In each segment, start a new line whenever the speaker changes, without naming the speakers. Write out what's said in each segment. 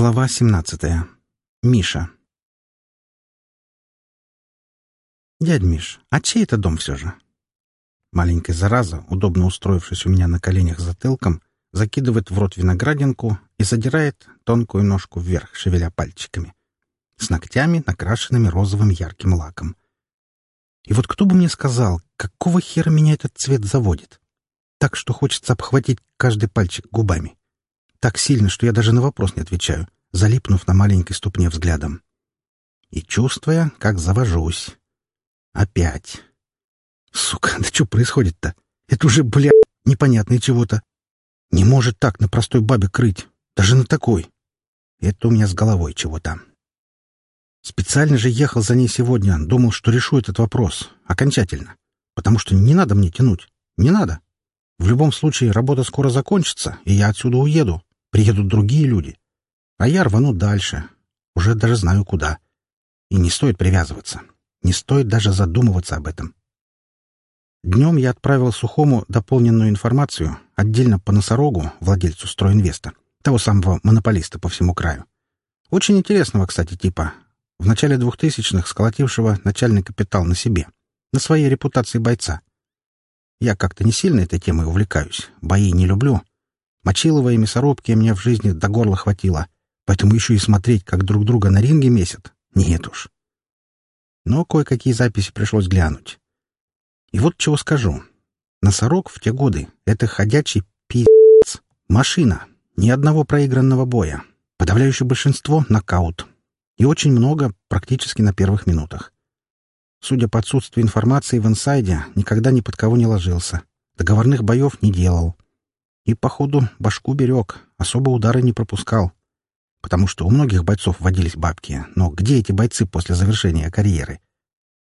Глава 17. Миша. «Дядь Миш, а чей это дом все же?» Маленькая зараза, удобно устроившись у меня на коленях затылком, закидывает в рот виноградинку и задирает тонкую ножку вверх, шевеля пальчиками, с ногтями, накрашенными розовым ярким лаком. И вот кто бы мне сказал, какого хера меня этот цвет заводит? Так что хочется обхватить каждый пальчик губами. Так сильно, что я даже на вопрос не отвечаю, залипнув на маленькой ступне взглядом. И чувствуя, как завожусь. Опять. Сука, да что происходит-то? Это уже, бля, непонятное чего-то. Не может так на простой бабе крыть. Даже на такой. Это у меня с головой чего-то. Специально же ехал за ней сегодня, думал, что решу этот вопрос. Окончательно. Потому что не надо мне тянуть. Не надо. В любом случае, работа скоро закончится, и я отсюда уеду. Приедут другие люди. А я рвану дальше. Уже даже знаю куда. И не стоит привязываться. Не стоит даже задумываться об этом. Днем я отправил Сухому дополненную информацию отдельно по носорогу, владельцу стройинвеста, того самого монополиста по всему краю. Очень интересного, кстати, типа. В начале двухтысячных сколотившего начальный капитал на себе, на своей репутации бойца. Я как-то не сильно этой темой увлекаюсь, бои не люблю, Мочилова и мясорубки мне в жизни до горла хватило, поэтому еще и смотреть, как друг друга на ринге месят, нет уж. Но кое-какие записи пришлось глянуть. И вот чего скажу. Носорог в те годы — это ходячий пи***ц. Машина. Ни одного проигранного боя. Подавляющее большинство — нокаут. И очень много практически на первых минутах. Судя по отсутствию информации в инсайде, никогда ни под кого не ложился. Договорных боев не делал. И, походу, башку берег, особо удары не пропускал. Потому что у многих бойцов водились бабки, но где эти бойцы после завершения карьеры?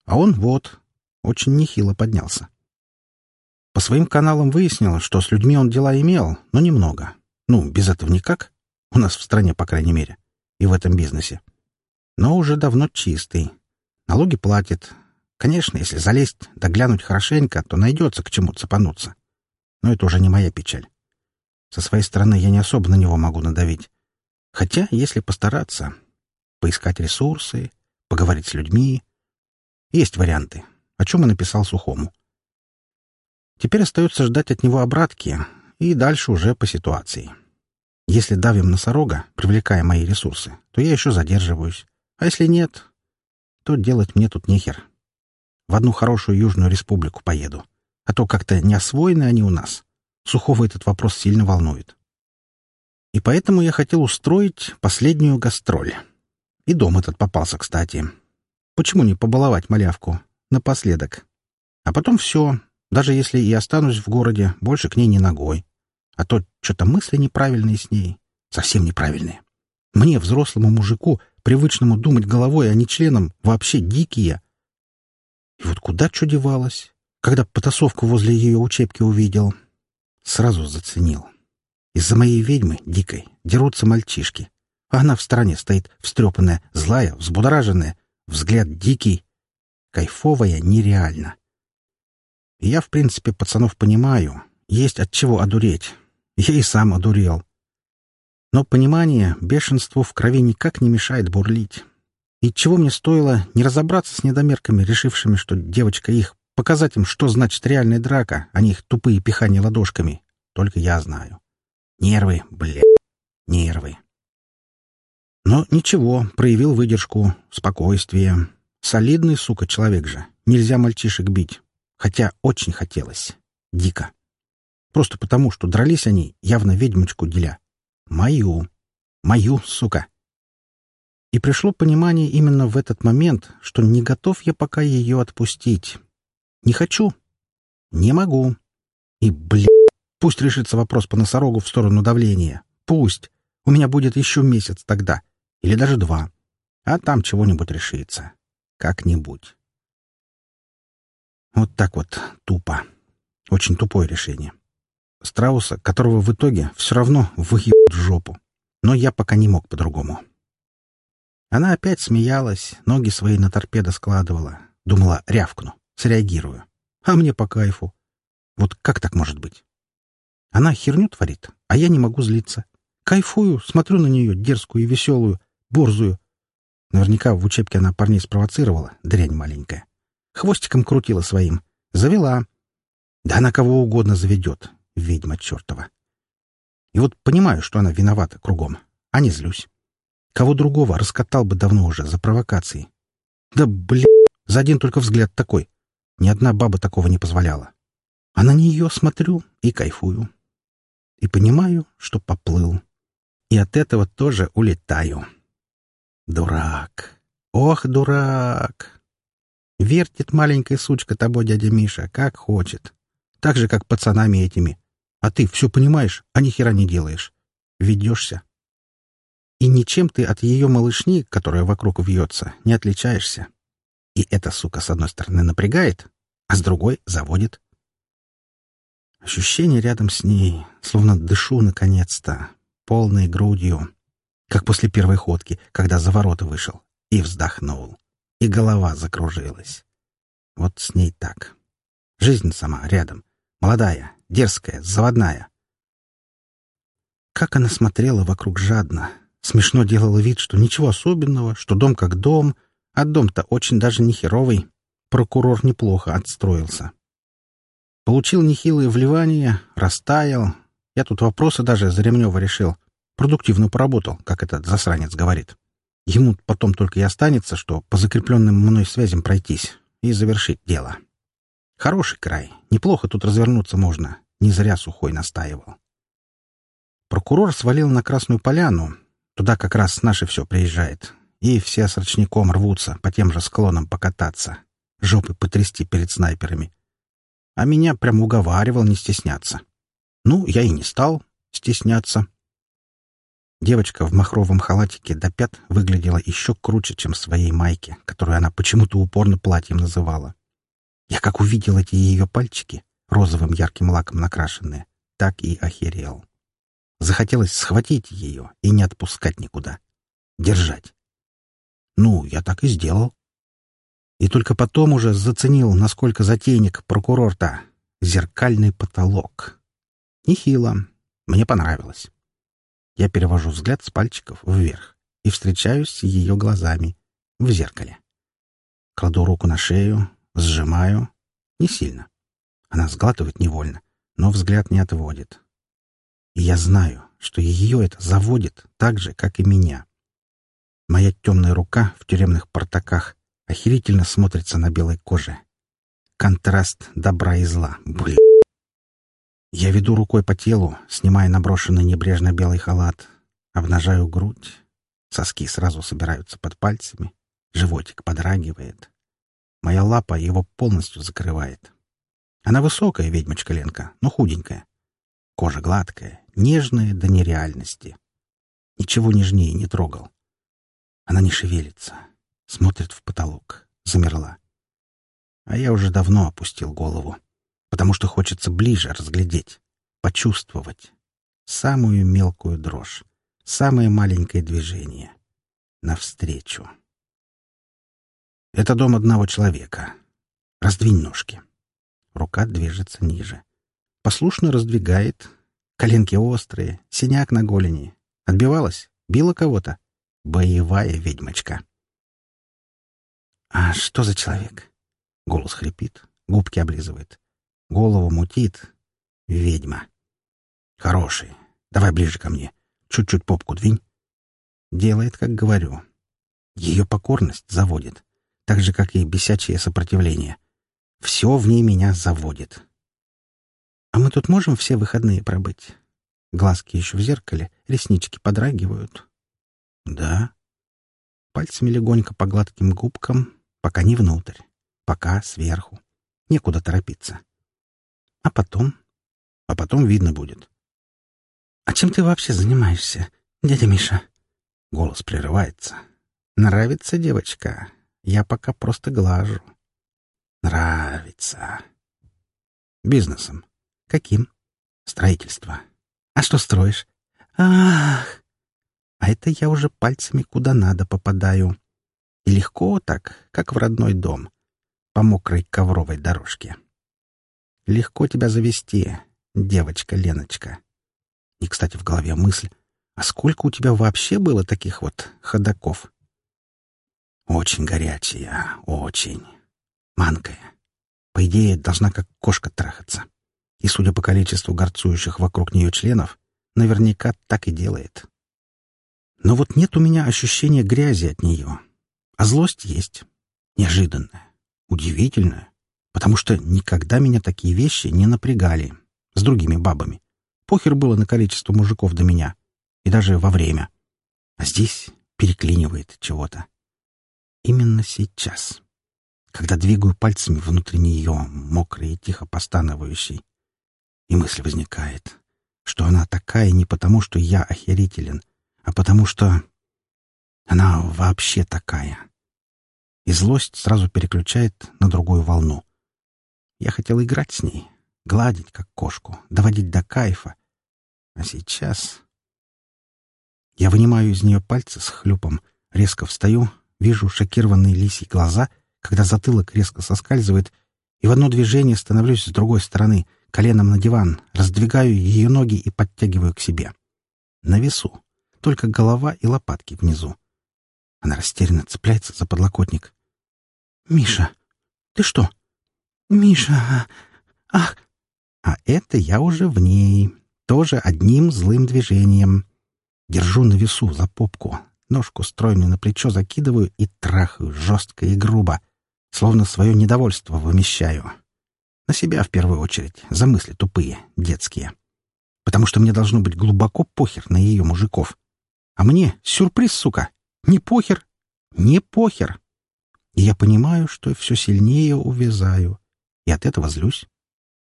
А он вот, очень нехило поднялся. По своим каналам выяснил, что с людьми он дела имел, но немного. Ну, без этого никак. У нас в стране, по крайней мере. И в этом бизнесе. Но уже давно чистый. Налоги платит. Конечно, если залезть да глянуть хорошенько, то найдется к чему цепануться. Но это уже не моя печаль. Со своей стороны я не особо на него могу надавить. Хотя, если постараться, поискать ресурсы, поговорить с людьми, есть варианты, о чем и написал Сухому. Теперь остается ждать от него обратки и дальше уже по ситуации. Если давим носорога, привлекая мои ресурсы, то я еще задерживаюсь. А если нет, то делать мне тут нехер. В одну хорошую Южную Республику поеду. А то как-то не освоены они у нас. Сухого этот вопрос сильно волнует. И поэтому я хотел устроить последнюю гастроль. И дом этот попался, кстати. Почему не побаловать малявку? Напоследок. А потом все. Даже если и останусь в городе, больше к ней не ногой. А то что-то мысли неправильные с ней. Совсем неправильные. Мне, взрослому мужику, привычному думать головой, а не членом, вообще дикие. И вот куда что девалось, когда потасовку возле ее учебки увидел — Сразу заценил. Из-за моей ведьмы, дикой, дерутся мальчишки. А она в стороне стоит, встрепанная, злая, взбудораженная, взгляд дикий, кайфовая нереально. Я, в принципе, пацанов понимаю. Есть от чего одуреть. Я и сам одурел. Но понимание бешенству в крови никак не мешает бурлить. И чего мне стоило не разобраться с недомерками, решившими, что девочка их Показать им, что значит реальная драка, а не их тупые пихания ладошками. Только я знаю. Нервы, бля, нервы. Но ничего, проявил выдержку, спокойствие. Солидный, сука, человек же. Нельзя мальчишек бить. Хотя очень хотелось. Дико. Просто потому, что дрались они явно ведьмочку деля. Мою. Мою, сука. И пришло понимание именно в этот момент, что не готов я пока ее отпустить. Не хочу. Не могу. И, блядь, пусть решится вопрос по носорогу в сторону давления. Пусть. У меня будет еще месяц тогда. Или даже два. А там чего-нибудь решится. Как-нибудь. Вот так вот тупо. Очень тупое решение. Страуса, которого в итоге все равно выебут в жопу. Но я пока не мог по-другому. Она опять смеялась, ноги свои на торпедо складывала. Думала, рявкну среагирую. А мне по кайфу. Вот как так может быть? Она херню творит, а я не могу злиться. Кайфую, смотрю на нее, дерзкую и веселую, борзую. Наверняка в учебке она парней спровоцировала, дрянь маленькая. Хвостиком крутила своим. Завела. Да она кого угодно заведет, ведьма чертова. И вот понимаю, что она виновата кругом, а не злюсь. Кого другого раскатал бы давно уже за провокацией. Да, блин, за один только взгляд такой. Ни одна баба такого не позволяла. А на нее смотрю и кайфую. И понимаю, что поплыл. И от этого тоже улетаю. Дурак. Ох, дурак. Вертит маленькая сучка тобой дядя Миша, как хочет. Так же, как пацанами этими. А ты все понимаешь, а ни хера не делаешь. Ведешься. И ничем ты от ее малышни, которая вокруг вьется, не отличаешься. И эта сука с одной стороны напрягает, а с другой заводит. Ощущение рядом с ней, словно дышу наконец-то, полной грудью, как после первой ходки, когда за ворота вышел, и вздохнул, и голова закружилась. Вот с ней так. Жизнь сама рядом, молодая, дерзкая, заводная. Как она смотрела вокруг жадно, смешно делала вид, что ничего особенного, что дом как дом, а дом-то очень даже не херовый. Прокурор неплохо отстроился. Получил нехилые вливания, растаял. Я тут вопросы даже за Ремнева решил. Продуктивно поработал, как этот засранец говорит. Ему потом только и останется, что по закрепленным мной связям пройтись и завершить дело. Хороший край. Неплохо тут развернуться можно. Не зря Сухой настаивал. Прокурор свалил на Красную Поляну. Туда как раз наше все приезжает. И все с ручником рвутся по тем же склонам покататься. Жопы потрясти перед снайперами а меня прям уговаривал не стесняться. Ну, я и не стал стесняться. Девочка в махровом халатике до пят выглядела еще круче, чем в своей майке, которую она почему-то упорно платьем называла. Я как увидел эти ее пальчики, розовым ярким лаком накрашенные, так и охерел. Захотелось схватить ее и не отпускать никуда. Держать. Ну, я так и сделал. И только потом уже заценил, насколько затейник прокурор-то. Зеркальный потолок. Нехило. Мне понравилось. Я перевожу взгляд с пальчиков вверх и встречаюсь с ее глазами в зеркале. Кладу руку на шею, сжимаю. Не сильно. Она сглатывает невольно, но взгляд не отводит. И я знаю, что ее это заводит так же, как и меня. Моя темная рука в тюремных портаках охерительно смотрится на белой коже. Контраст добра и зла. Блин. Я веду рукой по телу, снимая наброшенный небрежно белый халат, обнажаю грудь. Соски сразу собираются под пальцами, животик подрагивает. Моя лапа его полностью закрывает. Она высокая, ведьмочка Ленка, но худенькая. Кожа гладкая, нежная до нереальности. Ничего нежнее не трогал. Она не шевелится, смотрит в потолок. Замерла. А я уже давно опустил голову, потому что хочется ближе разглядеть, почувствовать самую мелкую дрожь, самое маленькое движение. Навстречу. Это дом одного человека. Раздвинь ножки. Рука движется ниже. Послушно раздвигает. Коленки острые, синяк на голени. Отбивалась? Била кого-то? Боевая ведьмочка. «А что за человек?» Голос хрипит, губки облизывает. Голову мутит. Ведьма. «Хороший. Давай ближе ко мне. Чуть-чуть попку двинь». Делает, как говорю. Ее покорность заводит, так же, как и бесячее сопротивление. Все в ней меня заводит. «А мы тут можем все выходные пробыть?» Глазки еще в зеркале, реснички подрагивают. «Да». Пальцами легонько по гладким губкам, Пока не внутрь. Пока сверху. Некуда торопиться. А потом? А потом видно будет. «А чем ты вообще занимаешься, дядя Миша?» Голос прерывается. «Нравится девочка? Я пока просто глажу». «Нравится». «Бизнесом». «Каким?» «Строительство». «А что строишь?» «Ах!» «А это я уже пальцами куда надо попадаю». И легко так, как в родной дом, по мокрой ковровой дорожке. Легко тебя завести, девочка Леночка. И, кстати, в голове мысль, А сколько у тебя вообще было таких вот ходаков? Очень горячая, очень. Манкая. По идее, должна как кошка трахаться. И, судя по количеству горцующих вокруг нее членов, наверняка так и делает. Но вот нет у меня ощущения грязи от нее. А злость есть. Неожиданная. Удивительная. Потому что никогда меня такие вещи не напрягали. С другими бабами. Похер было на количество мужиков до меня. И даже во время. А здесь переклинивает чего-то. Именно сейчас. Когда двигаю пальцами внутри нее, мокрой и тихо постановающей. И мысль возникает, что она такая не потому, что я охерителен, а потому что она вообще такая. И злость сразу переключает на другую волну. Я хотел играть с ней, гладить как кошку, доводить до кайфа. А сейчас... Я вынимаю из нее пальцы с хлюпом, резко встаю, вижу шокированные лисьи глаза, когда затылок резко соскальзывает, и в одно движение становлюсь с другой стороны, коленом на диван, раздвигаю ее ноги и подтягиваю к себе. На весу, только голова и лопатки внизу. Она растерянно цепляется за подлокотник. «Миша, ты что? Миша, ах!» А это я уже в ней, тоже одним злым движением. Держу на весу за попку, ножку стройную на плечо закидываю и трахаю жестко и грубо, словно свое недовольство вымещаю. На себя в первую очередь, за мысли тупые, детские. Потому что мне должно быть глубоко похер на ее мужиков. А мне сюрприз, сука, не похер, не похер. И я понимаю, что все сильнее увязаю, и от этого злюсь.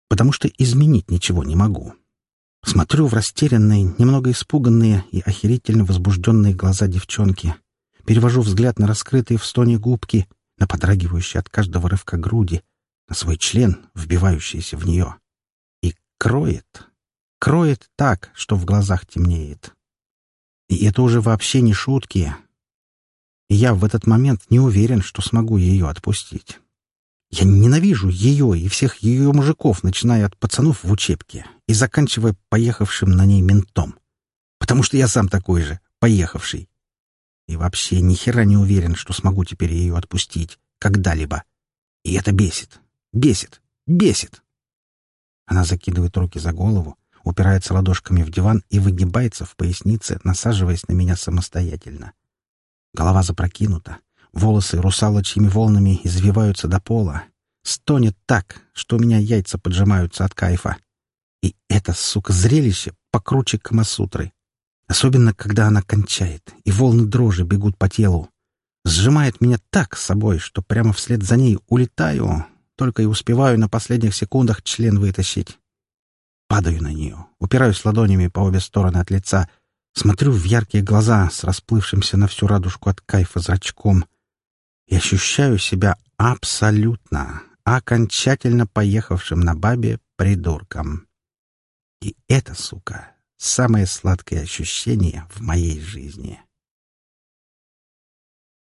Потому что изменить ничего не могу. Смотрю в растерянные, немного испуганные и охерительно возбужденные глаза девчонки. Перевожу взгляд на раскрытые в стоне губки, на подрагивающие от каждого рывка груди, на свой член, вбивающийся в нее. И кроет. Кроет так, что в глазах темнеет. И это уже вообще не шутки. И я в этот момент не уверен, что смогу ее отпустить. Я ненавижу ее и всех ее мужиков, начиная от пацанов в учебке и заканчивая поехавшим на ней ментом. Потому что я сам такой же, поехавший. И вообще ни хера не уверен, что смогу теперь ее отпустить. Когда-либо. И это бесит. Бесит. Бесит. Она закидывает руки за голову, упирается ладошками в диван и выгибается в пояснице, насаживаясь на меня самостоятельно. Голова запрокинута, Волосы русалочьими волнами извиваются до пола. Стонет так, что у меня яйца поджимаются от кайфа. И это, сука, зрелище покруче Камасутры. Особенно, когда она кончает, и волны дрожи бегут по телу. Сжимает меня так с собой, что прямо вслед за ней улетаю, только и успеваю на последних секундах член вытащить. Падаю на нее, упираюсь ладонями по обе стороны от лица, смотрю в яркие глаза с расплывшимся на всю радужку от кайфа зрачком — и ощущаю себя абсолютно, окончательно поехавшим на бабе придурком. И это, сука, самое сладкое ощущение в моей жизни.